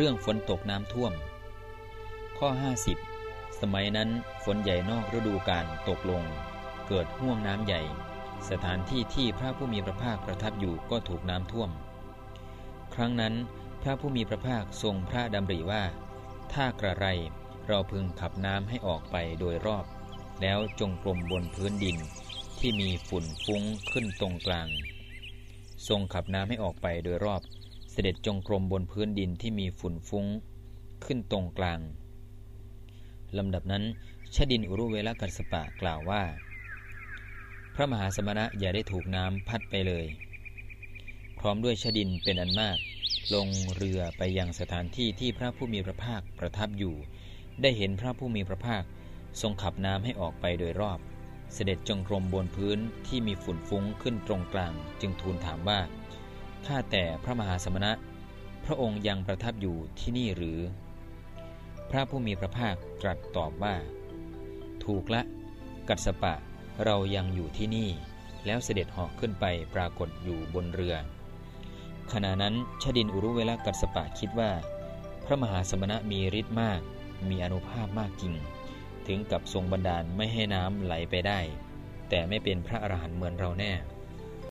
เรื่องฝนตกน้ำท่วม ข้อ 50 สมัยนั้นฝนใหญ่นอกฤดูกาลตกลง เกิดห่วงน้ำใหญ่ สถานที่ที่พระผู้มีพระภาคประทับอยู่ก็ถูกน้ำท่วม ครั้งนั้นพระผู้มีพระภาคทรงพระดำริว่า ถ้ากระไรเราพึงขับน้ำให้ออกไปโดยรอบ แล้วจงกลมบนพื้นดินที่มีฝุ่นฟุ้งขึ้นตรงกลาง ทรงขับน้ำให้ออกไปโดยรอบ เสด็จจงกรมบนพื้นดินที่มีฝุ่นฟุ้งขึ้นตรงกลาง ลำดับนั้นชดินอุรุเวลกัสปะกล่าวว่า พระมหาสมณะอย่าได้ถูกน้ำพัดไปเลย พร้อมด้วยชดินเป็นอันมาก ลงเรือไปยังสถานที่ที่พระผู้มีพระภาคประทับอยู่ ได้เห็นพระผู้มีพระภาคทรงขับน้ำให้ออกไปโดยรอบ เสด็จจงกรมบนพื้นที่มีฝุ่นฟุ้งขึ้นตรงกลาง จึงทูลถามว่า ข้าแต่พระมหาสมณะ พระองค์ยังประทับอยู่ที่นี่หรือ พระผู้มีพระภาคตรัสตอบว่า ถูกละ กัสปะเรายังอยู่ที่นี่ แล้วเสด็จหาะขึ้นไปปรากฏอยู่บนเรือ ขณะนั้นชดินอุรุเวลกัสปะคิดว่า พระมหาสมณะมีฤทธิ์มาก มีอนุภาพมากจริง ถึงกับทรงบันดาลไม่ให้น้ำไหลไปได้ แต่ไม่เป็นพระอรหันต์เหมือนเราแน่